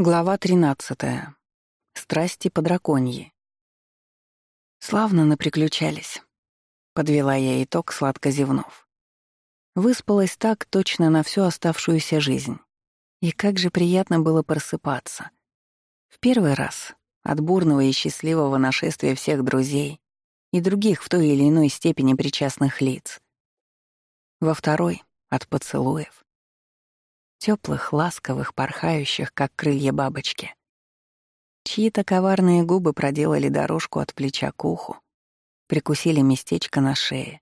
Глава 13. Страсти по драконьи. Славно наприключались. Подвела я итог, сладко зевнув. Выспалась так точно на всю оставшуюся жизнь. И как же приятно было просыпаться. В первый раз от бурного и счастливого нашествия всех друзей и других в той или иной степени причастных лиц. Во второй — от поцелуев теплых, ласковых, порхающих, как крылья бабочки. Чьи-то коварные губы проделали дорожку от плеча к уху, прикусили местечко на шее,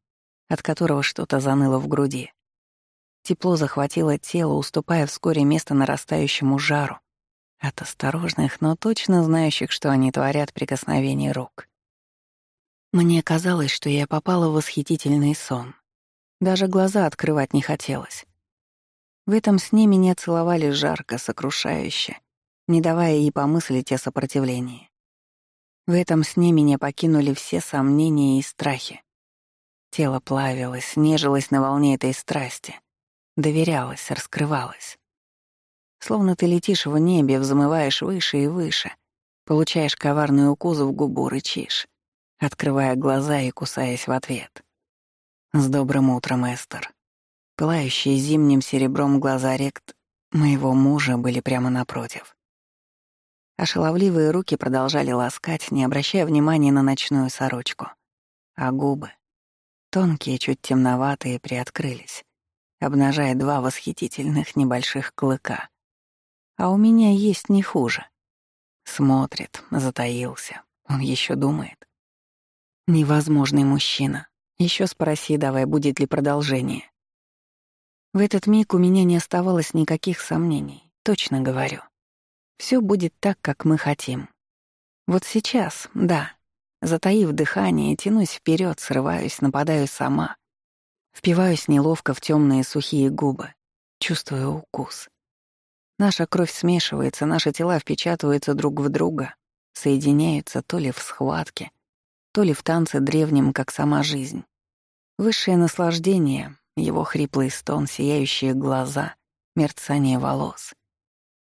от которого что-то заныло в груди. Тепло захватило тело, уступая вскоре место нарастающему жару, от осторожных, но точно знающих, что они творят прикосновений рук. Мне казалось, что я попала в восхитительный сон. Даже глаза открывать не хотелось. В этом сне меня целовали жарко, сокрушающе, не давая и помыслить о сопротивлении. В этом сне меня покинули все сомнения и страхи. Тело плавилось, нежилось на волне этой страсти, доверялось, раскрывалось. Словно ты летишь в небе, взмываешь выше и выше, получаешь коварный укус в губу, рычишь, открывая глаза и кусаясь в ответ. «С добрым утром, Эстер», Пылающие зимним серебром глаза рект моего мужа были прямо напротив. А шаловливые руки продолжали ласкать, не обращая внимания на ночную сорочку. А губы, тонкие, чуть темноватые, приоткрылись, обнажая два восхитительных небольших клыка. А у меня есть не хуже. Смотрит, затаился, он еще думает. Невозможный мужчина. Еще спроси давай, будет ли продолжение. В этот миг у меня не оставалось никаких сомнений, точно говорю. Все будет так, как мы хотим. Вот сейчас, да, затаив дыхание, тянусь вперед, срываюсь, нападаю сама. Впиваюсь неловко в темные сухие губы, чувствую укус. Наша кровь смешивается, наши тела впечатываются друг в друга, соединяются то ли в схватке, то ли в танце древнем, как сама жизнь. Высшее наслаждение, его хриплый стон, сияющие глаза, мерцание волос.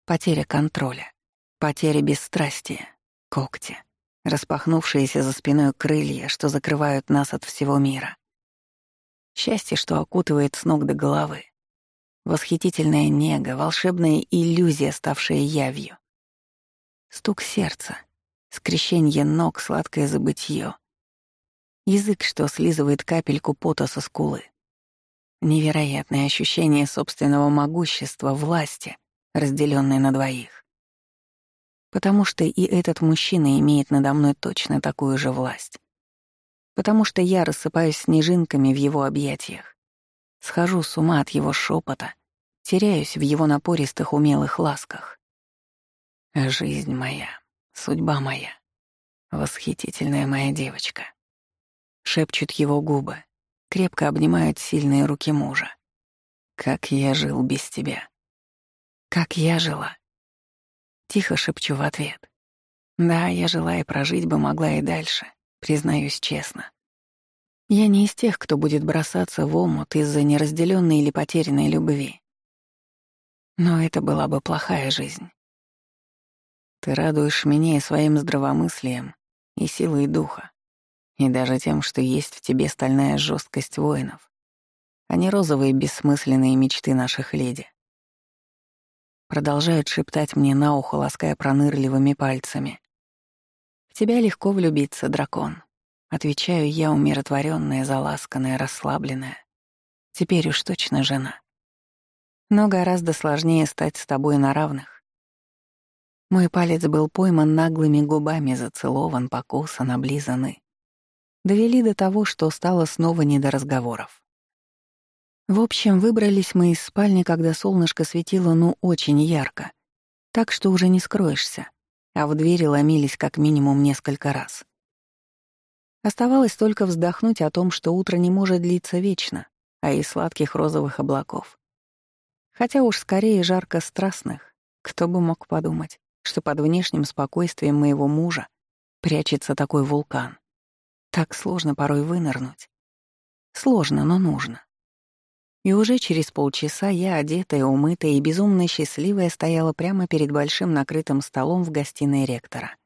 Потеря контроля, потеря бесстрастия, когти, распахнувшиеся за спиной крылья, что закрывают нас от всего мира. Счастье, что окутывает с ног до головы. Восхитительная нега, волшебная иллюзия, ставшая явью. Стук сердца, скрещенье ног, сладкое забытье. Язык, что слизывает капельку пота со скулы. Невероятное ощущение собственного могущества, власти, разделенной на двоих. Потому что и этот мужчина имеет надо мной точно такую же власть. Потому что я рассыпаюсь снежинками в его объятиях. Схожу с ума от его шепота, теряюсь в его напористых умелых ласках. Жизнь моя, судьба моя, восхитительная моя девочка. Шепчут его губы, крепко обнимают сильные руки мужа. «Как я жил без тебя!» «Как я жила!» Тихо шепчу в ответ. «Да, я жила и прожить бы могла и дальше, признаюсь честно. Я не из тех, кто будет бросаться в омут из-за неразделенной или потерянной любви. Но это была бы плохая жизнь. Ты радуешь меня и своим здравомыслием, и силой духа и даже тем, что есть в тебе стальная жесткость воинов, а не розовые бессмысленные мечты наших леди. Продолжают шептать мне на ухо, лаская пронырливыми пальцами. «В тебя легко влюбиться, дракон», — отвечаю я, умиротворенная, заласканная, расслабленная. Теперь уж точно жена. Но гораздо сложнее стать с тобой на равных. Мой палец был пойман наглыми губами, зацелован, покусан, облизанный довели до того, что стало снова не до разговоров. В общем, выбрались мы из спальни, когда солнышко светило ну очень ярко, так что уже не скроешься, а в двери ломились как минимум несколько раз. Оставалось только вздохнуть о том, что утро не может длиться вечно, а из сладких розовых облаков. Хотя уж скорее жарко страстных, кто бы мог подумать, что под внешним спокойствием моего мужа прячется такой вулкан. Так сложно порой вынырнуть. Сложно, но нужно. И уже через полчаса я, одетая, умытая и безумно счастливая, стояла прямо перед большим накрытым столом в гостиной ректора.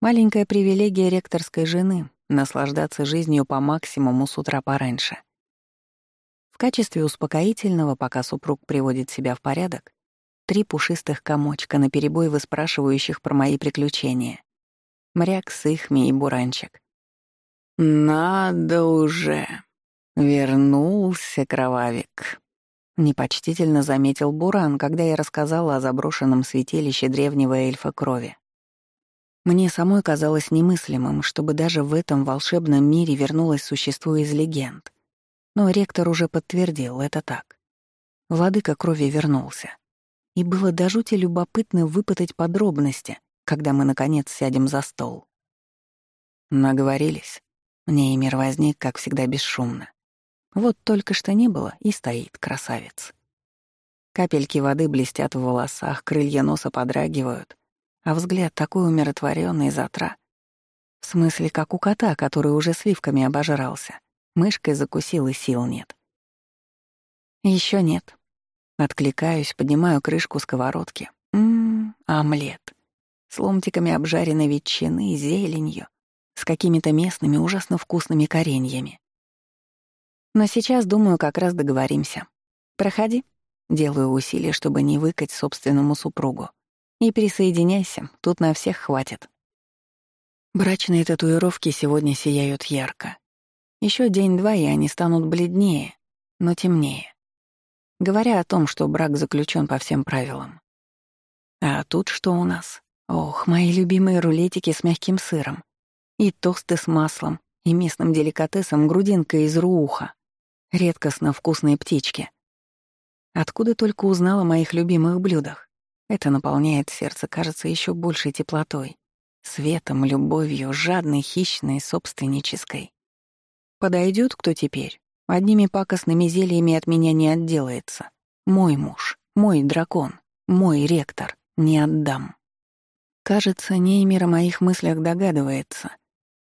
Маленькая привилегия ректорской жены — наслаждаться жизнью по максимуму с утра пораньше. В качестве успокоительного, пока супруг приводит себя в порядок, три пушистых комочка наперебой выспрашивающих про мои приключения. Мряк, Сыхми и Буранчик. «Надо уже!» «Вернулся кровавик», — непочтительно заметил Буран, когда я рассказала о заброшенном святилище древнего эльфа крови. Мне самой казалось немыслимым, чтобы даже в этом волшебном мире вернулось существо из легенд. Но ректор уже подтвердил, это так. Владыка крови вернулся. И было до жути любопытно выпытать подробности, когда мы, наконец, сядем за стол. Наговорились. Неймер возник, как всегда, бесшумно. Вот только что не было, и стоит красавец. Капельки воды блестят в волосах, крылья носа подрагивают, а взгляд такой умиротворенный затра. В смысле, как у кота, который уже сливками обожрался. Мышкой закусил и сил нет. Еще нет. Откликаюсь, поднимаю крышку сковородки. Ммм, омлет. С ломтиками обжаренной ветчины, зеленью, с какими-то местными ужасно вкусными кореньями. Но сейчас, думаю, как раз договоримся. Проходи. Делаю усилия, чтобы не выкать собственному супругу. И присоединяйся, тут на всех хватит. Брачные татуировки сегодня сияют ярко. Еще день-два, и они станут бледнее, но темнее. Говоря о том, что брак заключен по всем правилам. А тут что у нас? Ох, мои любимые рулетики с мягким сыром. И тосты с маслом, и местным деликатесом грудинка из рууха редкостно вкусные птички. Откуда только узнала о моих любимых блюдах. Это наполняет сердце, кажется, еще большей теплотой, светом, любовью, жадной, хищной, собственнической. Подойдет кто теперь? Одними пакостными зельями от меня не отделается. Мой муж, мой дракон, мой ректор. Не отдам. Кажется, Неймер о моих мыслях догадывается.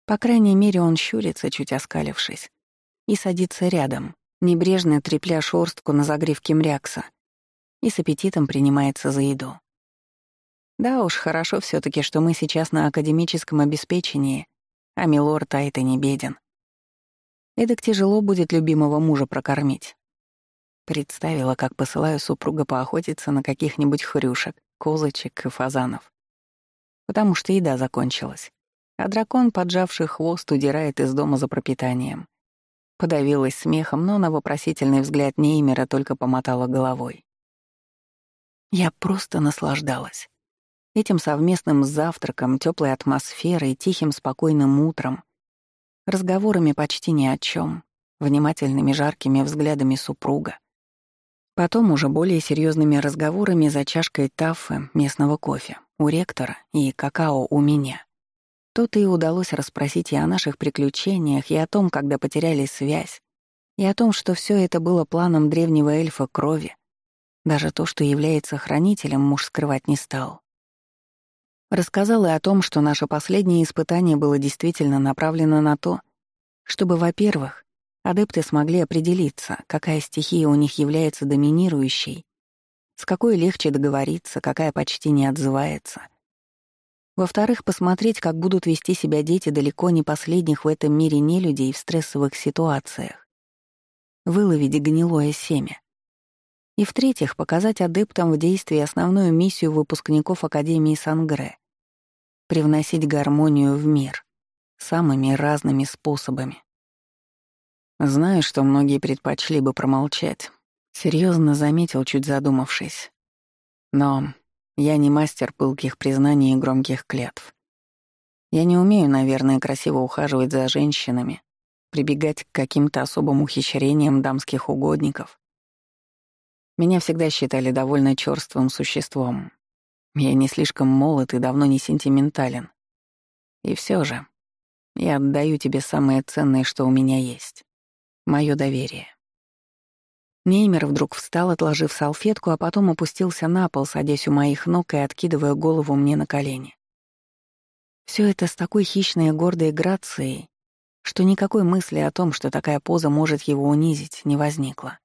По крайней мере, он щурится, чуть оскалившись и садится рядом, небрежно трепля шорстку на загривке мрякса, и с аппетитом принимается за еду. Да уж, хорошо все таки что мы сейчас на академическом обеспечении, а милорд Айта не беден. Эдак тяжело будет любимого мужа прокормить. Представила, как посылаю супруга поохотиться на каких-нибудь хрюшек, козочек и фазанов. Потому что еда закончилась, а дракон, поджавший хвост, удирает из дома за пропитанием. Подавилась смехом, но на вопросительный взгляд Неймера только помотала головой. Я просто наслаждалась. Этим совместным завтраком, теплой атмосферой, тихим спокойным утром, разговорами почти ни о чем, внимательными жаркими взглядами супруга. Потом уже более серьезными разговорами за чашкой таффы местного кофе у ректора и какао у меня. То-то и удалось расспросить и о наших приключениях, и о том, когда потеряли связь, и о том, что все это было планом древнего эльфа крови. Даже то, что является хранителем, муж скрывать не стал. Рассказал и о том, что наше последнее испытание было действительно направлено на то, чтобы, во-первых, адепты смогли определиться, какая стихия у них является доминирующей, с какой легче договориться, какая почти не отзывается — во-вторых, посмотреть, как будут вести себя дети далеко не последних в этом мире нелюдей в стрессовых ситуациях. Выловить гнилое семя. И в-третьих, показать адептам в действии основную миссию выпускников Академии Сангре — привносить гармонию в мир самыми разными способами. Знаю, что многие предпочли бы промолчать. Серьезно заметил, чуть задумавшись. Но я не мастер пылких признаний и громких клятв. Я не умею, наверное, красиво ухаживать за женщинами, прибегать к каким-то особым ухищрениям дамских угодников. Меня всегда считали довольно чёрствым существом. Я не слишком молод и давно не сентиментален. И все же, я отдаю тебе самое ценное, что у меня есть — мое доверие. Неймер вдруг встал, отложив салфетку, а потом опустился на пол, садясь у моих ног и откидывая голову мне на колени. Все это с такой хищной и гордой грацией, что никакой мысли о том, что такая поза может его унизить, не возникло.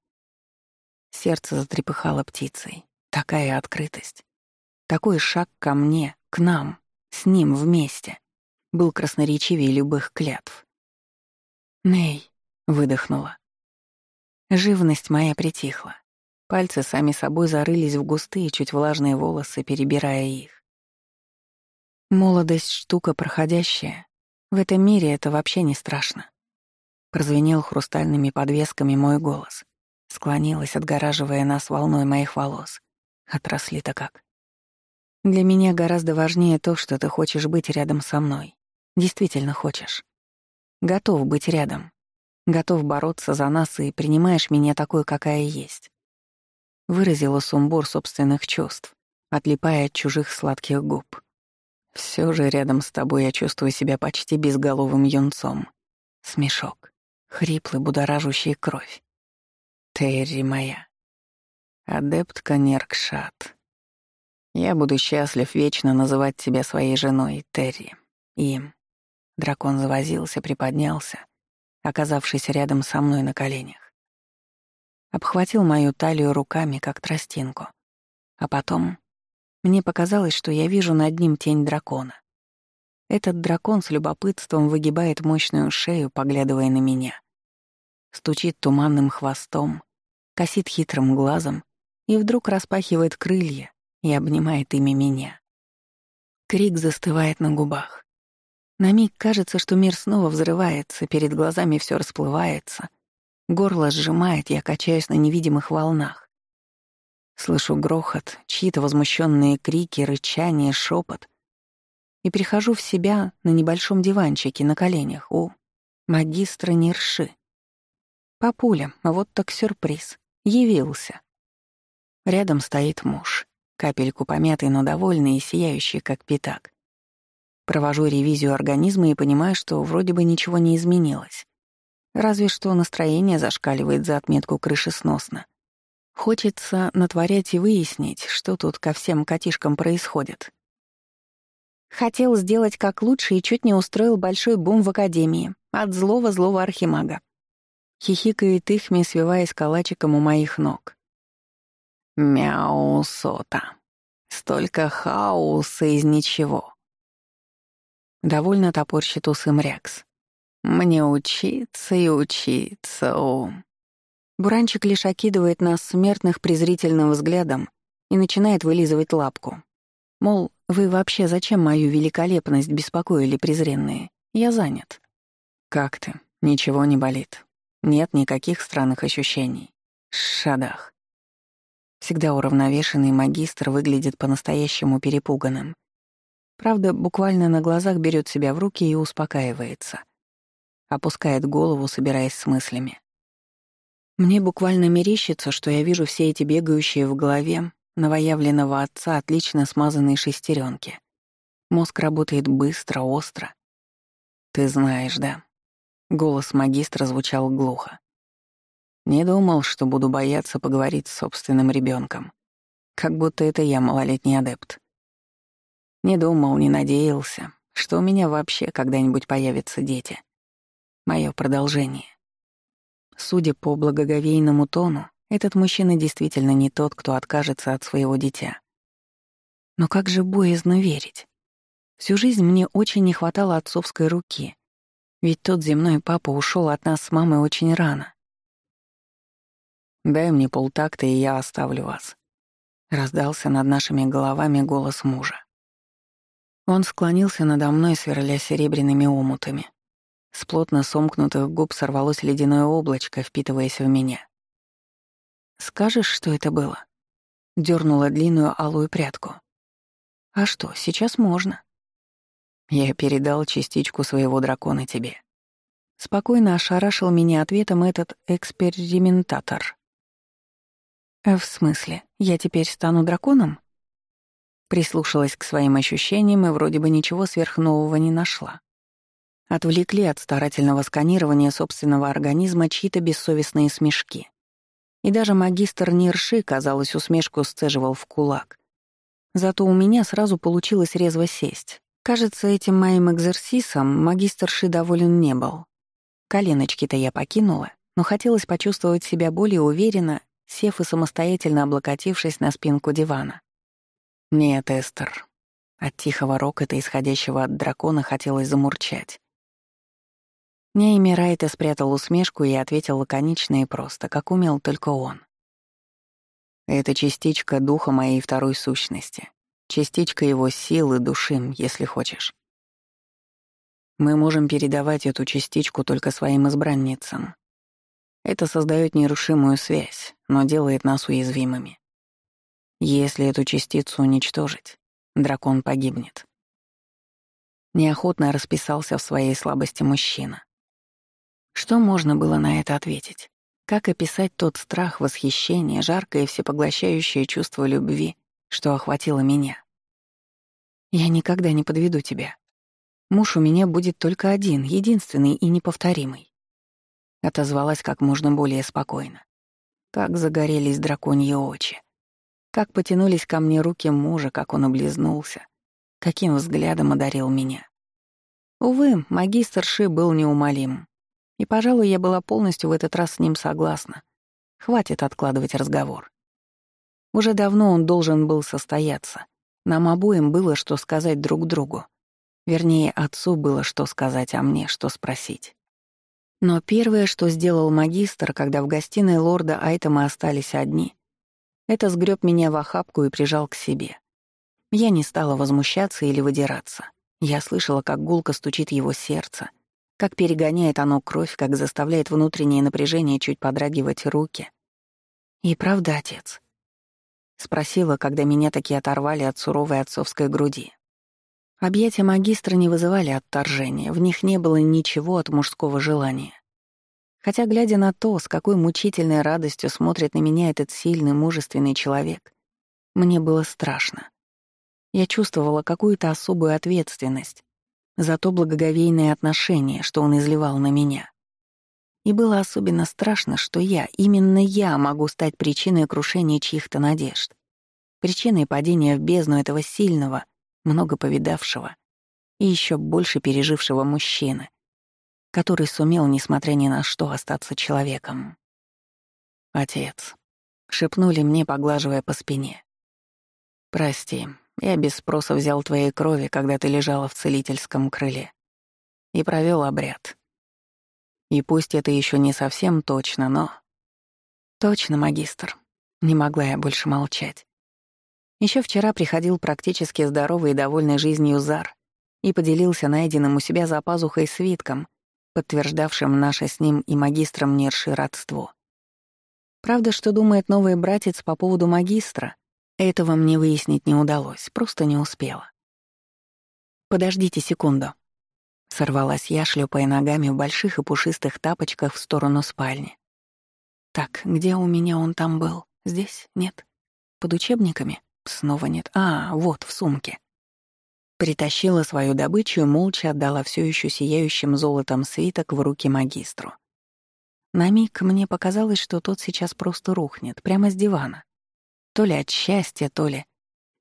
Сердце затрепыхало птицей. Такая открытость. Такой шаг ко мне, к нам, с ним вместе. Был красноречивее любых клятв. «Ней», — выдохнула. Живность моя притихла. Пальцы сами собой зарылись в густые, чуть влажные волосы, перебирая их. Молодость — штука проходящая. В этом мире это вообще не страшно. Прозвенел хрустальными подвесками мой голос. Склонилась, отгораживая нас волной моих волос. Отросли-то как. Для меня гораздо важнее то, что ты хочешь быть рядом со мной. Действительно хочешь. Готов быть рядом. Готов бороться за нас и принимаешь меня такой, какая есть выразила сумбур собственных чувств, отлипая от чужих сладких губ. Все же рядом с тобой я чувствую себя почти безголовым юнцом. Смешок, хриплый, будоражущий кровь. Терри моя. Адептка Неркшат. Я буду счастлив вечно называть тебя своей женой, Терри. Им. Дракон завозился, приподнялся, оказавшись рядом со мной на коленях обхватил мою талию руками, как тростинку. А потом мне показалось, что я вижу над ним тень дракона. Этот дракон с любопытством выгибает мощную шею, поглядывая на меня. Стучит туманным хвостом, косит хитрым глазом и вдруг распахивает крылья и обнимает ими меня. Крик застывает на губах. На миг кажется, что мир снова взрывается, перед глазами все расплывается — Горло сжимает, я качаюсь на невидимых волнах. Слышу грохот, чьи-то возмущенные крики, рычание, шепот. И прихожу в себя на небольшом диванчике на коленях у магистра Нирши. Папуля, вот так сюрприз. Явился. Рядом стоит муж, капельку помятый, но довольный и сияющий, как пятак. Провожу ревизию организма и понимаю, что вроде бы ничего не изменилось. Разве что настроение зашкаливает за отметку крышесносно. Хочется натворять и выяснить, что тут ко всем котишкам происходит. Хотел сделать как лучше и чуть не устроил большой бум в Академии от злого-злого архимага. Хихикает Ихми, свиваясь калачиком у моих ног. Мяу, сота. Столько хаоса из ничего. Довольно топорщит усы Мрякс. Мне учиться и учиться, о. Буранчик лишь окидывает нас смертных презрительным взглядом и начинает вылизывать лапку. Мол, вы вообще зачем мою великолепность беспокоили презренные? Я занят. Как ты? Ничего не болит. Нет никаких странных ощущений. Шадах. Всегда уравновешенный магистр выглядит по-настоящему перепуганным. Правда, буквально на глазах берет себя в руки и успокаивается — опускает голову, собираясь с мыслями. Мне буквально мерещится, что я вижу все эти бегающие в голове новоявленного отца отлично смазанные шестеренки. Мозг работает быстро, остро. «Ты знаешь, да?» Голос магистра звучал глухо. Не думал, что буду бояться поговорить с собственным ребенком, Как будто это я малолетний адепт. Не думал, не надеялся, что у меня вообще когда-нибудь появятся дети мое продолжение. Судя по благоговейному тону, этот мужчина действительно не тот, кто откажется от своего дитя. Но как же боязно верить. Всю жизнь мне очень не хватало отцовской руки, ведь тот земной папа ушел от нас с мамой очень рано. «Дай мне полтакта, и я оставлю вас», — раздался над нашими головами голос мужа. Он склонился надо мной, сверля серебряными омутами. С плотно сомкнутых губ сорвалось ледяное облачко, впитываясь в меня. «Скажешь, что это было?» Дёрнула длинную алую прядку. «А что, сейчас можно?» «Я передал частичку своего дракона тебе». Спокойно ошарашил меня ответом этот экспериментатор. «В смысле, я теперь стану драконом?» Прислушалась к своим ощущениям и вроде бы ничего сверхнового не нашла. Отвлекли от старательного сканирования собственного организма чьи-то бессовестные смешки. И даже магистр Нирши, казалось, усмешку сцеживал в кулак. Зато у меня сразу получилось резво сесть. Кажется, этим моим экзерсисом магистр Ши доволен не был. Коленочки-то я покинула, но хотелось почувствовать себя более уверенно сев и самостоятельно облокотившись на спинку дивана. «Нет, Эстер». От тихого рокота, исходящего от дракона, хотелось замурчать. Нейми Райта спрятал усмешку и ответил лаконично и просто, как умел только он. «Это частичка духа моей второй сущности, частичка его силы, души, если хочешь. Мы можем передавать эту частичку только своим избранницам. Это создает нерушимую связь, но делает нас уязвимыми. Если эту частицу уничтожить, дракон погибнет. Неохотно расписался в своей слабости мужчина. Что можно было на это ответить? Как описать тот страх, восхищение, жаркое и всепоглощающее чувство любви, что охватило меня? Я никогда не подведу тебя. Муж у меня будет только один, единственный и неповторимый. Отозвалась как можно более спокойно. Как загорелись драконьи очи. Как потянулись ко мне руки мужа, как он облизнулся, каким взглядом одарил меня. Увы, магистр Ши был неумолим. И, пожалуй, я была полностью в этот раз с ним согласна. Хватит откладывать разговор. Уже давно он должен был состояться. Нам обоим было что сказать друг другу. Вернее, отцу было что сказать, а мне что спросить. Но первое, что сделал магистр, когда в гостиной лорда Айтема остались одни, это сгреб меня в охапку и прижал к себе. Я не стала возмущаться или выдираться. Я слышала, как гулко стучит его сердце, как перегоняет оно кровь, как заставляет внутреннее напряжение чуть подрагивать руки. «И правда, отец?» — спросила, когда меня таки оторвали от суровой отцовской груди. Объятия магистра не вызывали отторжения, в них не было ничего от мужского желания. Хотя, глядя на то, с какой мучительной радостью смотрит на меня этот сильный, мужественный человек, мне было страшно. Я чувствовала какую-то особую ответственность за то благоговейное отношение, что он изливал на меня. И было особенно страшно, что я, именно я могу стать причиной крушения чьих-то надежд, причиной падения в бездну этого сильного, много повидавшего и еще больше пережившего мужчины, который сумел, несмотря ни на что, остаться человеком. «Отец», — шепнули мне, поглаживая по спине. «Прости, я без спроса взял твоей крови, когда ты лежала в целительском крыле, и провел обряд. И пусть это еще не совсем точно, но... Точно, магистр. Не могла я больше молчать. Еще вчера приходил практически здоровый и довольный жизнью Зар и поделился найденным у себя за пазухой свитком, подтверждавшим наше с ним и магистром Нерши родство. Правда, что думает новый братец по поводу магистра, этого мне выяснить не удалось, просто не успела. «Подождите секунду», — сорвалась я, шлепая ногами в больших и пушистых тапочках в сторону спальни. «Так, где у меня он там был? Здесь? Нет? Под учебниками? Снова нет. А, вот, в сумке». Притащила свою добычу и молча отдала все еще сияющим золотом свиток в руки магистру. На миг мне показалось, что тот сейчас просто рухнет, прямо с дивана. То ли от счастья, то ли...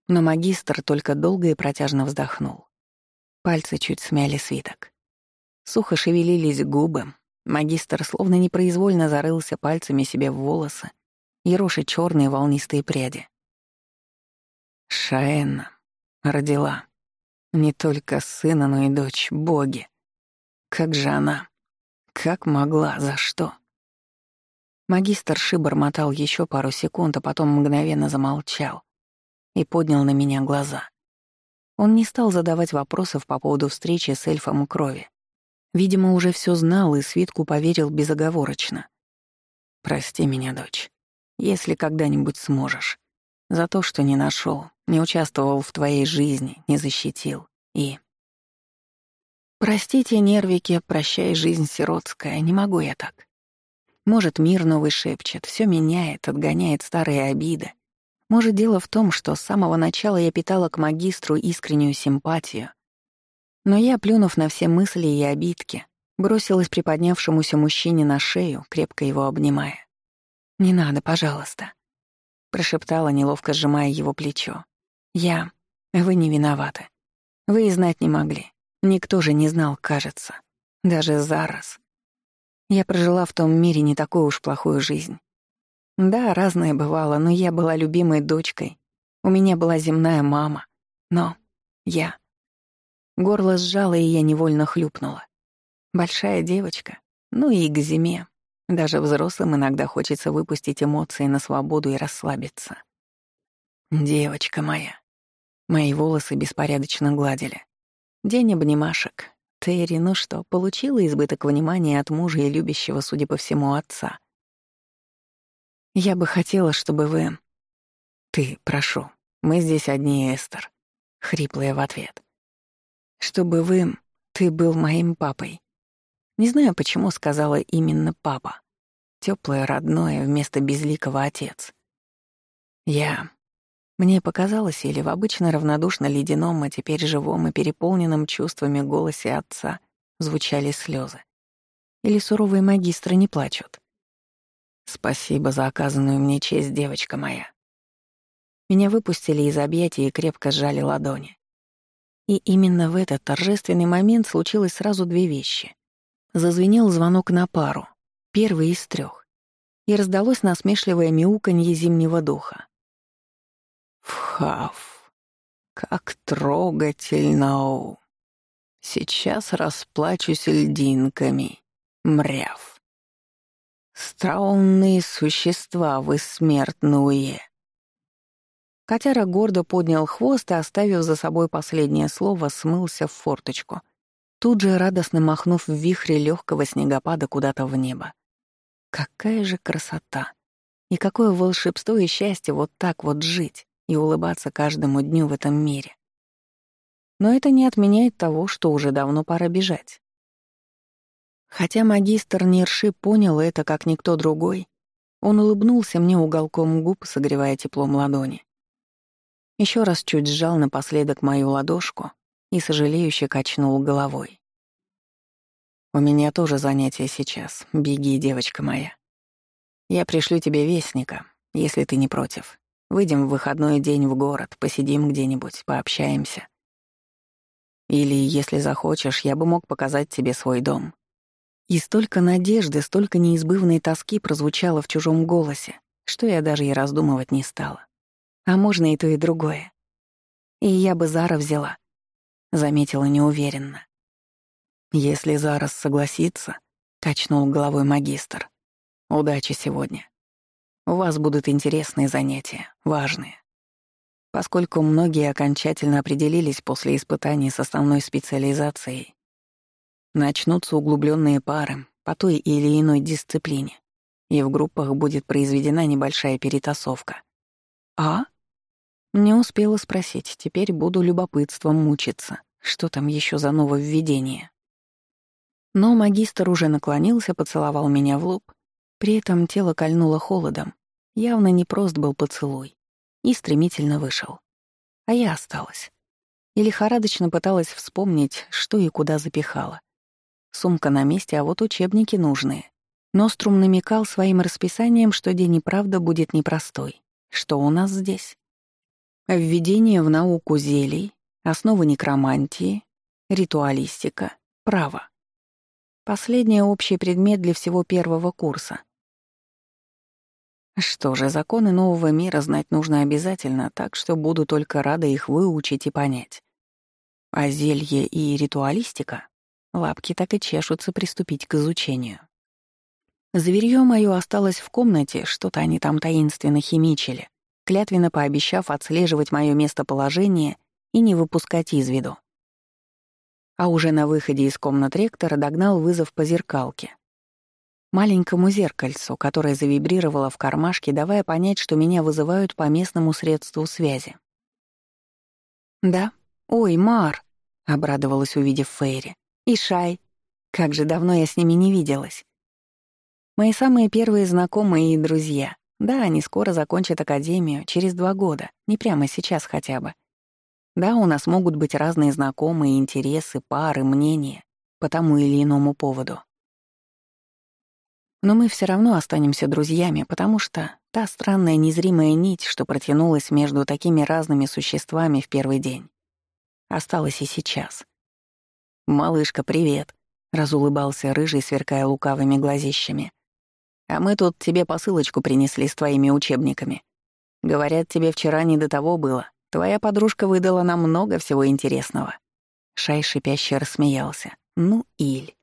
Но магистр только долго и протяжно вздохнул. Пальцы чуть смяли свиток. Сухо шевелились губы. Магистр словно непроизвольно зарылся пальцами себе в волосы, ероши черные волнистые пряди. Шаэнна родила. Не только сына, но и дочь, боги. Как же она? Как могла? За что? Магистр Шибор мотал еще пару секунд, а потом мгновенно замолчал и поднял на меня глаза. Он не стал задавать вопросов по поводу встречи с эльфом крови. Видимо, уже все знал и свитку поверил безоговорочно. «Прости меня, дочь, если когда-нибудь сможешь, за то, что не нашел, не участвовал в твоей жизни, не защитил. И... Простите, нервики, прощай, жизнь сиротская, не могу я так. Может, мир новый шепчет, все меняет, отгоняет старые обиды. Может, дело в том, что с самого начала я питала к магистру искреннюю симпатию. Но я, плюнув на все мысли и обидки, бросилась приподнявшемуся мужчине на шею, крепко его обнимая. «Не надо, пожалуйста», — прошептала, неловко сжимая его плечо. «Я... Вы не виноваты. Вы и знать не могли. Никто же не знал, кажется. Даже зараз. Я прожила в том мире не такую уж плохую жизнь. Да, разное бывало, но я была любимой дочкой. У меня была земная мама. Но я... Горло сжало, и я невольно хлюпнула. Большая девочка. Ну и к зиме. Даже взрослым иногда хочется выпустить эмоции на свободу и расслабиться. Девочка моя. Мои волосы беспорядочно гладили. День обнимашек. Терри, ну что, получила избыток внимания от мужа и любящего, судя по всему, отца. Я бы хотела, чтобы вы... Ты, прошу, мы здесь одни, Эстер. Хриплая в ответ. Чтобы вы... Ты был моим папой. Не знаю, почему сказала именно папа. Теплое, родное, вместо безликого отец. Я... Мне показалось, или в обычно равнодушно ледяном, а теперь живом и переполненном чувствами голосе отца звучали слезы. Или суровые магистры не плачут. Спасибо за оказанную мне честь, девочка моя. Меня выпустили из объятий и крепко сжали ладони. И именно в этот торжественный момент случилось сразу две вещи. Зазвенел звонок на пару, первый из трех, и раздалось насмешливое мяуканье зимнего духа. «Вхав, как трогательно! Сейчас расплачусь льдинками, мряв!» Странные существа вы смертные. Котяра гордо поднял хвост и, оставив за собой последнее слово, смылся в форточку, тут же радостно махнув в вихре легкого снегопада куда-то в небо. Какая же красота! И какое волшебство и счастье вот так вот жить и улыбаться каждому дню в этом мире. Но это не отменяет того, что уже давно пора бежать. Хотя магистр Нерши понял это как никто другой, он улыбнулся мне уголком губ, согревая теплом ладони. Еще раз чуть сжал напоследок мою ладошку и сожалеюще качнул головой. «У меня тоже занятие сейчас. Беги, девочка моя. Я пришлю тебе вестника, если ты не против. Выйдем в выходной день в город, посидим где-нибудь, пообщаемся. Или, если захочешь, я бы мог показать тебе свой дом. И столько надежды, столько неизбывной тоски прозвучало в чужом голосе, что я даже и раздумывать не стала. А можно и то, и другое. И я бы Зара взяла, — заметила неуверенно. «Если Зарас согласится», — качнул головой магистр, — «удачи сегодня. У вас будут интересные занятия, важные. Поскольку многие окончательно определились после испытаний с основной специализацией, Начнутся углубленные пары по той или иной дисциплине, и в группах будет произведена небольшая перетасовка. «А?» Не успела спросить, теперь буду любопытством мучиться. Что там еще за нововведение? Но магистр уже наклонился, поцеловал меня в лоб. При этом тело кольнуло холодом. Явно не прост был поцелуй. И стремительно вышел. А я осталась. И лихорадочно пыталась вспомнить, что и куда запихала. Сумка на месте, а вот учебники нужные. Нострум намекал своим расписанием, что день и правда будет непростой. Что у нас здесь? Введение в науку зелий, основы некромантии, ритуалистика, право. Последний общий предмет для всего первого курса. Что же, законы нового мира знать нужно обязательно, так что буду только рада их выучить и понять. А зелье и ритуалистика Лапки так и чешутся приступить к изучению. Зверьё моё осталось в комнате, что-то они там таинственно химичили, клятвенно пообещав отслеживать моё местоположение и не выпускать из виду. А уже на выходе из комнат ректора догнал вызов по зеркалке. Маленькому зеркальцу, которое завибрировало в кармашке, давая понять, что меня вызывают по местному средству связи. «Да? Ой, Мар!» — обрадовалась, увидев Фейри. И Шай. Как же давно я с ними не виделась. Мои самые первые знакомые и друзья. Да, они скоро закончат академию, через два года, не прямо сейчас хотя бы. Да, у нас могут быть разные знакомые, интересы, пары, мнения по тому или иному поводу. Но мы все равно останемся друзьями, потому что та странная незримая нить, что протянулась между такими разными существами в первый день, осталась и сейчас. «Малышка, привет!» — разулыбался рыжий, сверкая лукавыми глазищами. А мы тут тебе посылочку принесли с твоими учебниками. Говорят, тебе вчера не до того было. Твоя подружка выдала нам много всего интересного». Шай шипяще рассмеялся. «Ну, Иль».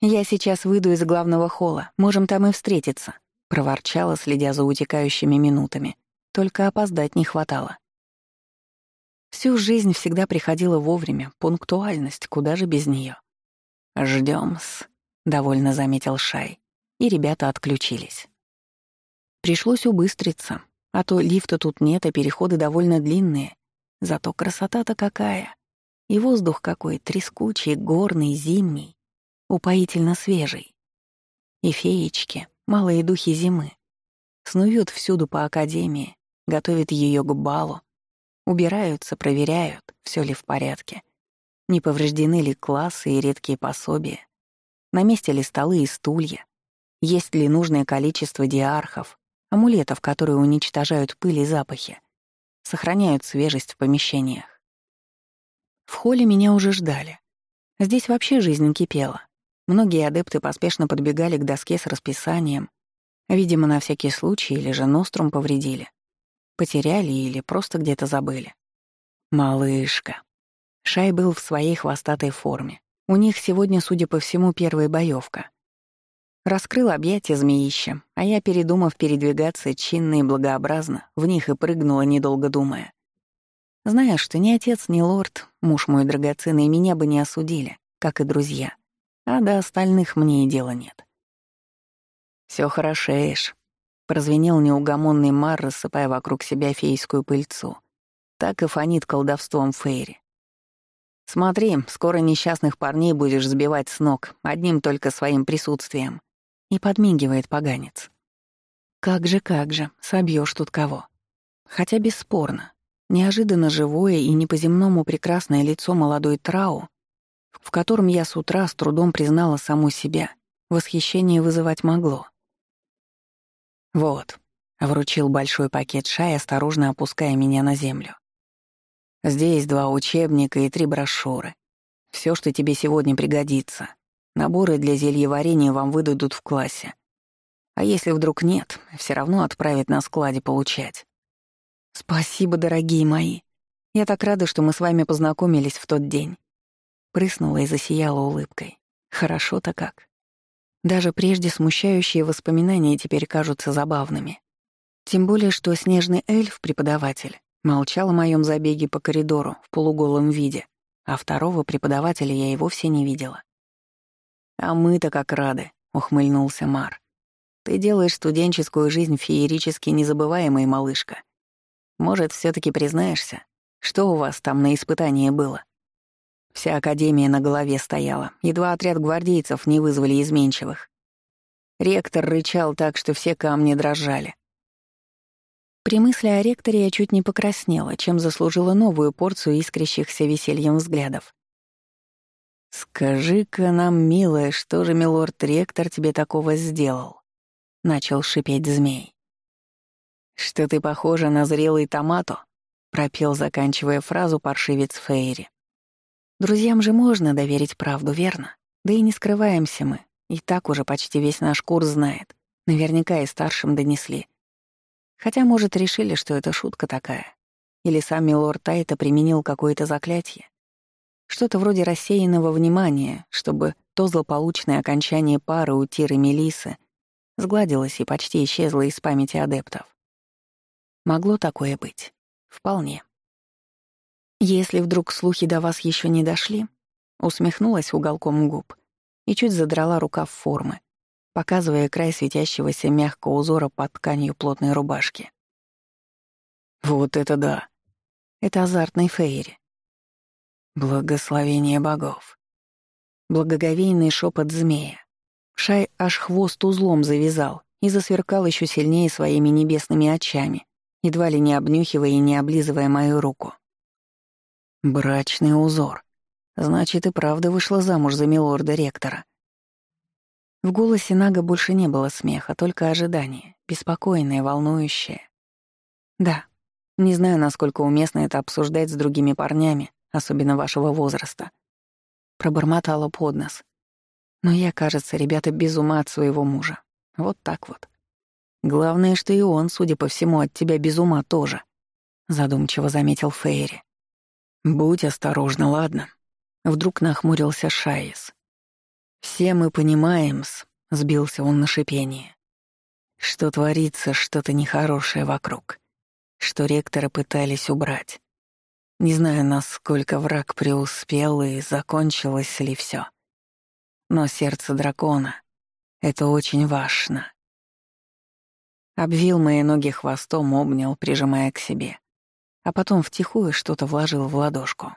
«Я сейчас выйду из главного холла. Можем там и встретиться», — проворчала, следя за утекающими минутами. Только опоздать не хватало. Всю жизнь всегда приходила вовремя, пунктуальность, куда же без нее. «Ждём-с», — довольно заметил Шай, и ребята отключились. Пришлось убыстриться, а то лифта тут нет, а переходы довольно длинные. Зато красота-то какая. И воздух какой трескучий, горный, зимний, упоительно свежий. И феечки, малые духи зимы, снуют всюду по академии, готовят ее к балу, убираются, проверяют, все ли в порядке, не повреждены ли классы и редкие пособия, на месте ли столы и стулья, есть ли нужное количество диархов, амулетов, которые уничтожают пыль и запахи, сохраняют свежесть в помещениях. В холле меня уже ждали. Здесь вообще жизнь кипела. Многие адепты поспешно подбегали к доске с расписанием, видимо, на всякий случай или же нострум повредили. Потеряли или просто где-то забыли. Малышка. Шай был в своей хвостатой форме. У них сегодня, судя по всему, первая боевка. Раскрыл объятия змеища, а я, передумав передвигаться чинно и благообразно, в них и прыгнула, недолго думая. Зная, что ни отец, ни лорд, муж мой драгоценный, меня бы не осудили, как и друзья. А до остальных мне и дела нет. Все хорошеешь», — прозвенел неугомонный Мар, рассыпая вокруг себя фейскую пыльцу. Так и фонит колдовством Фейри. «Смотри, скоро несчастных парней будешь сбивать с ног, одним только своим присутствием. И подмигивает поганец. Как же, как же, собьешь тут кого. Хотя бесспорно, неожиданно живое и не по-земному прекрасное лицо молодой Трау, в котором я с утра с трудом признала саму себя, восхищение вызывать могло. «Вот», — вручил большой пакет шай, осторожно опуская меня на землю. «Здесь два учебника и три брошюры. Все, что тебе сегодня пригодится. Наборы для зельеварения вам выдадут в классе. А если вдруг нет, все равно отправят на складе получать. Спасибо, дорогие мои. Я так рада, что мы с вами познакомились в тот день. Прыснула и засияла улыбкой. Хорошо-то как. Даже прежде смущающие воспоминания теперь кажутся забавными. Тем более, что снежный эльф-преподаватель молчал о моем забеге по коридору в полуголом виде, а второго преподавателя я и вовсе не видела. «А мы-то как рады», — ухмыльнулся Мар. «Ты делаешь студенческую жизнь феерически незабываемой, малышка. Может, все таки признаешься, что у вас там на испытании было?» Вся Академия на голове стояла, едва отряд гвардейцев не вызвали изменчивых. Ректор рычал так, что все камни дрожали. При мысли о ректоре я чуть не покраснела, чем заслужила новую порцию искрящихся весельем взглядов. «Скажи-ка нам, милая, что же милорд-ректор тебе такого сделал?» — начал шипеть змей. «Что ты похожа на зрелый томато?» — пропел, заканчивая фразу паршивец Фейри. «Друзьям же можно доверить правду, верно? Да и не скрываемся мы. И так уже почти весь наш курс знает. Наверняка и старшим донесли. Хотя, может, решили, что это шутка такая. Или сам милорд Тайта применил какое-то заклятие. Что-то вроде рассеянного внимания, чтобы то злополучное окончание пары у Тиры Мелисы сгладилось и почти исчезло из памяти адептов. Могло такое быть? Вполне. Если вдруг слухи до вас еще не дошли, усмехнулась уголком губ и чуть задрала рукав формы, показывая край светящегося мягкого узора под тканью плотной рубашки. «Вот это да!» Это азартный фейри. Благословение богов. Благоговейный шепот змея. Шай аж хвост узлом завязал и засверкал еще сильнее своими небесными очами, едва ли не обнюхивая и не облизывая мою руку. Брачный узор. Значит, и правда вышла замуж за милорда-ректора. В голосе Нага больше не было смеха, только ожидание, беспокойное, волнующее. Да, не знаю, насколько уместно это обсуждать с другими парнями, особенно вашего возраста. Пробормотала под нос. Но я, кажется, ребята без ума от своего мужа. Вот так вот. Главное, что и он, судя по всему, от тебя без ума тоже, задумчиво заметил Фейри. Будь осторожна, ладно? Вдруг нахмурился Шаис. Все мы понимаем-с, сбился он на шипение, что творится что-то нехорошее вокруг, что ректора пытались убрать. Не знаю, насколько враг преуспел и закончилось ли все. Но сердце дракона — это очень важно. Обвил мои ноги хвостом, обнял, прижимая к себе. А потом втихую что-то вложил в ладошку.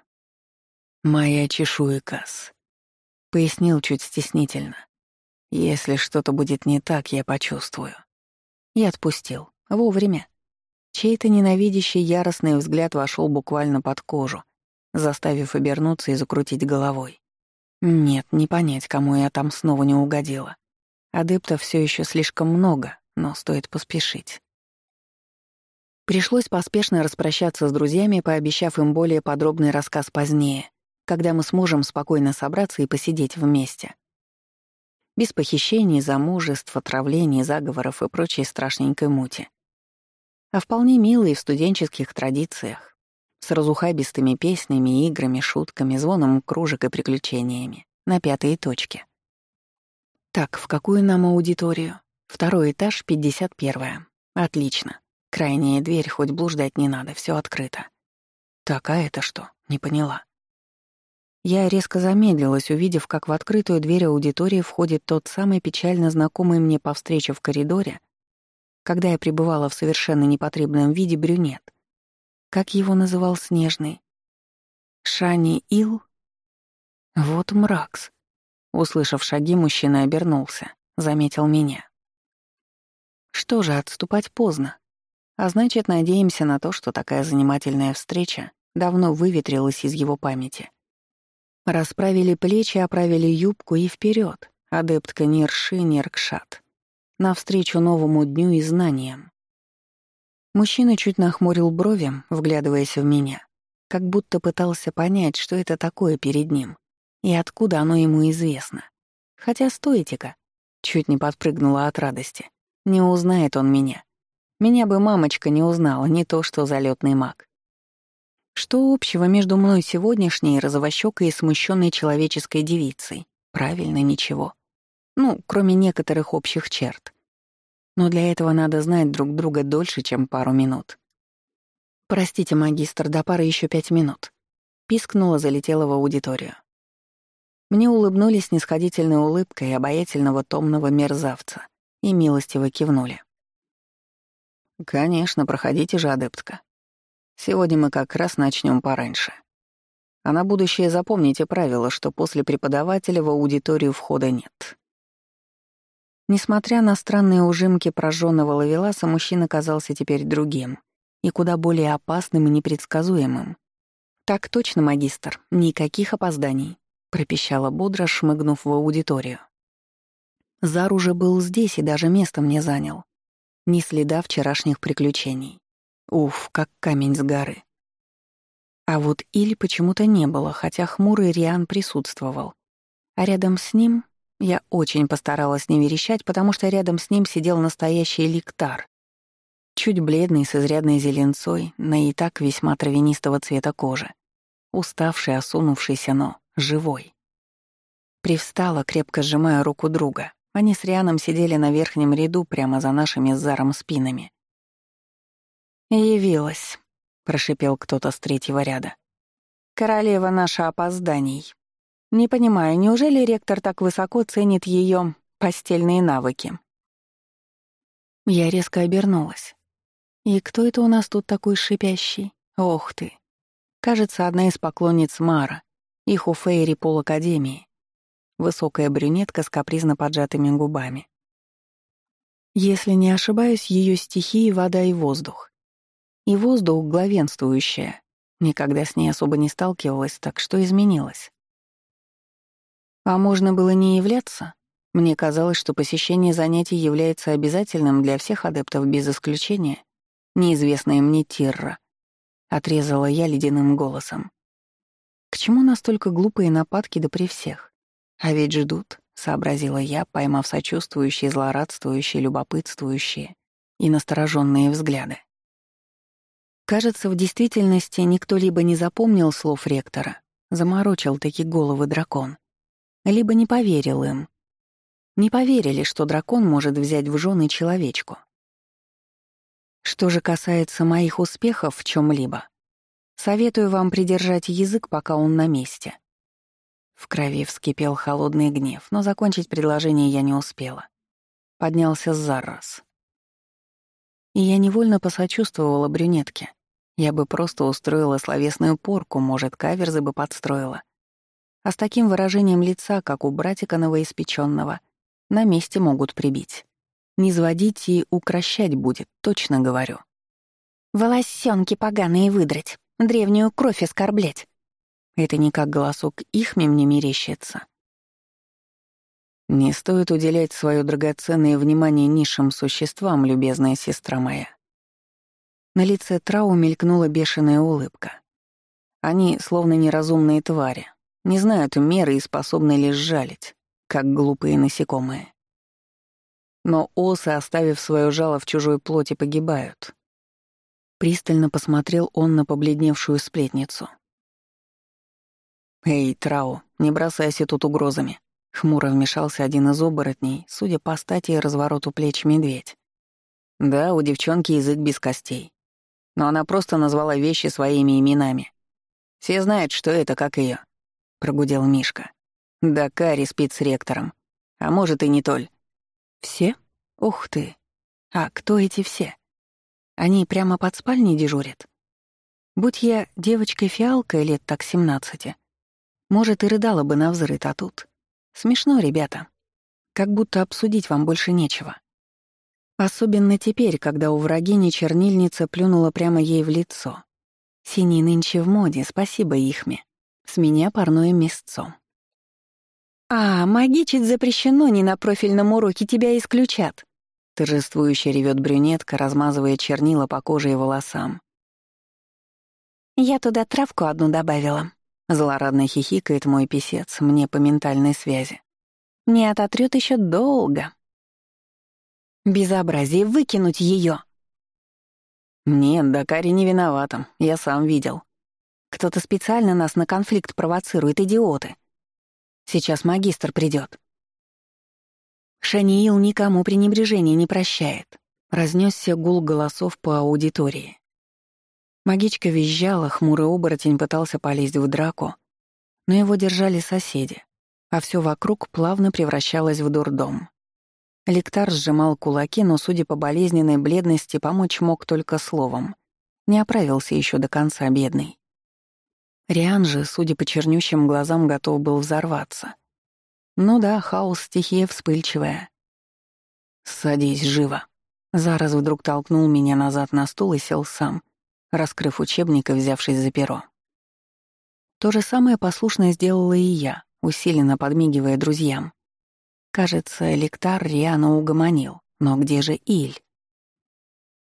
«Моя чешуйка-с», — пояснил чуть стеснительно. «Если что-то будет не так, я почувствую». И отпустил. Вовремя. Чей-то ненавидящий яростный взгляд вошел буквально под кожу, заставив обернуться и закрутить головой. Нет, не понять, кому я там снова не угодила. Адептов все еще слишком много, но стоит поспешить. Пришлось поспешно распрощаться с друзьями, пообещав им более подробный рассказ позднее, когда мы сможем спокойно собраться и посидеть вместе. Без похищений, замужеств, отравлений, заговоров и прочей страшненькой мути а вполне милые в студенческих традициях, с разухабистыми песнями, играми, шутками, звоном кружек и приключениями, на пятой точке. Так, в какую нам аудиторию? Второй этаж, 51 Отлично. Крайняя дверь, хоть блуждать не надо, все открыто. Так, а это что? Не поняла. Я резко замедлилась, увидев, как в открытую дверь аудитории входит тот самый печально знакомый мне по встрече в коридоре когда я пребывала в совершенно непотребном виде брюнет. Как его называл Снежный? Шани Ил? Вот мракс. Услышав шаги, мужчина обернулся, заметил меня. Что же, отступать поздно. А значит, надеемся на то, что такая занимательная встреча давно выветрилась из его памяти. Расправили плечи, оправили юбку и вперед, адептка Нирши Ниркшат навстречу новому дню и знаниям. Мужчина чуть нахмурил брови, вглядываясь в меня, как будто пытался понять, что это такое перед ним и откуда оно ему известно. Хотя стойте-ка, чуть не подпрыгнула от радости. Не узнает он меня. Меня бы мамочка не узнала, не то что залетный маг. Что общего между мной сегодняшней розовощёкой и смущенной человеческой девицей? Правильно, ничего. Ну, кроме некоторых общих черт. Но для этого надо знать друг друга дольше, чем пару минут. «Простите, магистр, до пары еще пять минут». Пискнула, залетела в аудиторию. Мне улыбнулись снисходительной улыбкой обаятельного томного мерзавца и милостиво кивнули. «Конечно, проходите же, адептка. Сегодня мы как раз начнем пораньше. А на будущее запомните правило, что после преподавателя в аудиторию входа нет. Несмотря на странные ужимки прожженного лавеласа, мужчина казался теперь другим и куда более опасным и непредсказуемым. «Так точно, магистр, никаких опозданий», — пропищала бодро, шмыгнув в аудиторию. Зар уже был здесь и даже место мне занял. Ни следа вчерашних приключений. Уф, как камень с горы. А вот Иль почему-то не было, хотя хмурый Риан присутствовал. А рядом с ним я очень постаралась не верещать, потому что рядом с ним сидел настоящий ликтар. Чуть бледный, с изрядной зеленцой, на и так весьма травянистого цвета кожи. Уставший, осунувшийся, но живой. Привстала, крепко сжимая руку друга. Они с Рианом сидели на верхнем ряду прямо за нашими с Заром спинами. «Явилась», — прошипел кто-то с третьего ряда. «Королева наша опозданий». Не понимаю, неужели ректор так высоко ценит ее постельные навыки? Я резко обернулась. И кто это у нас тут такой шипящий? Ох ты. Кажется, одна из поклонниц Мара, их у Фейри полакадемии. Высокая брюнетка с капризно поджатыми губами. Если не ошибаюсь, ее стихии — вода и воздух. И воздух главенствующая. Никогда с ней особо не сталкивалась, так что изменилось. А можно было не являться? Мне казалось, что посещение занятий является обязательным для всех адептов без исключения. Неизвестная мне Тирра. Отрезала я ледяным голосом. К чему настолько глупые нападки да при всех? А ведь ждут, сообразила я, поймав сочувствующие, злорадствующие, любопытствующие и настороженные взгляды. Кажется, в действительности никто либо не запомнил слов ректора, заморочил таки головы дракон, либо не поверил им. Не поверили, что дракон может взять в жены человечку. Что же касается моих успехов в чем либо советую вам придержать язык, пока он на месте. В крови вскипел холодный гнев, но закончить предложение я не успела. Поднялся Заррас. И я невольно посочувствовала брюнетке. Я бы просто устроила словесную порку, может, каверзы бы подстроила. А с таким выражением лица, как у братика новоиспечённого, на месте могут прибить. Не зводить и укращать будет, точно говорю. «Волосёнки поганые выдрать, древнюю кровь оскорблять». Это не как голосок их мне мерещится. Не стоит уделять свое драгоценное внимание низшим существам, любезная сестра моя. На лице Трау мелькнула бешеная улыбка. Они словно неразумные твари, не знают меры и способны лишь жалить, как глупые насекомые. Но осы, оставив свое жало в чужой плоти, погибают. Пристально посмотрел он на побледневшую сплетницу. «Эй, Трау, не бросайся тут угрозами», — хмуро вмешался один из оборотней, судя по стати и развороту плеч медведь. «Да, у девчонки язык без костей. Но она просто назвала вещи своими именами. Все знают, что это, как ее, прогудел Мишка. «Да Кари спит с ректором. А может, и не толь». «Все? Ух ты! А кто эти все? Они прямо под спальней дежурят? Будь я девочкой-фиалкой лет так семнадцати, может, и рыдала бы на взрыт, а тут... Смешно, ребята. Как будто обсудить вам больше нечего. Особенно теперь, когда у врагини чернильница плюнула прямо ей в лицо. Синий нынче в моде, спасибо Ихме. С меня парное мясцо. «А, магичить запрещено, не на профильном уроке тебя исключат», торжествующе ревет брюнетка, размазывая чернила по коже и волосам. «Я туда травку одну добавила», Злорадно хихикает мой писец мне по ментальной связи. Не ототрёт еще долго. Безобразие, выкинуть ее. Нет, Дакари не виновата, я сам видел. Кто-то специально нас на конфликт провоцирует, идиоты. Сейчас магистр придет. Шаниил никому пренебрежения не прощает. Разнесся гул голосов по аудитории. Магичка визжала, хмурый оборотень пытался полезть в драку, но его держали соседи, а все вокруг плавно превращалось в дурдом. Лектар сжимал кулаки, но, судя по болезненной бледности, помочь мог только словом. Не оправился еще до конца, бедный. Риан же, судя по чернющим глазам, готов был взорваться. Ну да, хаос — стихия вспыльчивая. «Садись, живо!» Зараз вдруг толкнул меня назад на стул и сел сам, раскрыв учебник и взявшись за перо. То же самое послушно сделала и я, усиленно подмигивая друзьям. Кажется, лектар Риана угомонил, но где же Иль?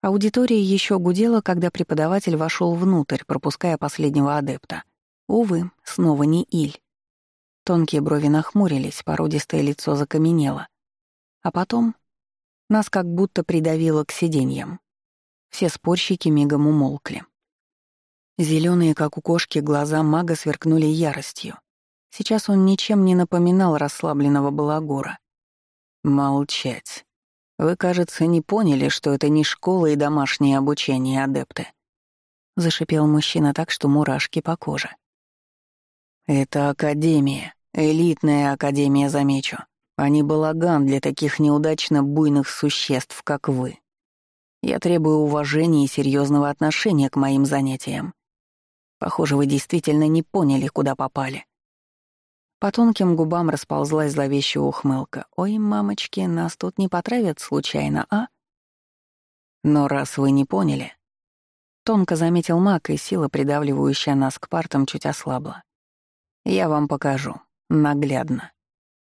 Аудитория еще гудела, когда преподаватель вошел внутрь, пропуская последнего адепта. Увы, снова не Иль. Тонкие брови нахмурились, породистое лицо закаменело. А потом нас как будто придавило к сиденьям. Все спорщики мигом умолкли. Зеленые, как у кошки, глаза мага сверкнули яростью. Сейчас он ничем не напоминал расслабленного балагура. «Молчать. Вы, кажется, не поняли, что это не школа и домашнее обучение адепты», — зашипел мужчина так, что мурашки по коже. «Это академия, элитная академия, замечу, а не балаган для таких неудачно буйных существ, как вы. Я требую уважения и серьезного отношения к моим занятиям. Похоже, вы действительно не поняли, куда попали. По тонким губам расползлась зловещая ухмылка. «Ой, мамочки, нас тут не потравят случайно, а?» «Но раз вы не поняли...» Тонко заметил маг, и сила, придавливающая нас к партам, чуть ослабла. «Я вам покажу. Наглядно.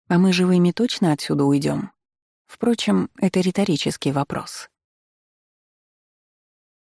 А мы живыми точно отсюда уйдем? Впрочем, это риторический вопрос.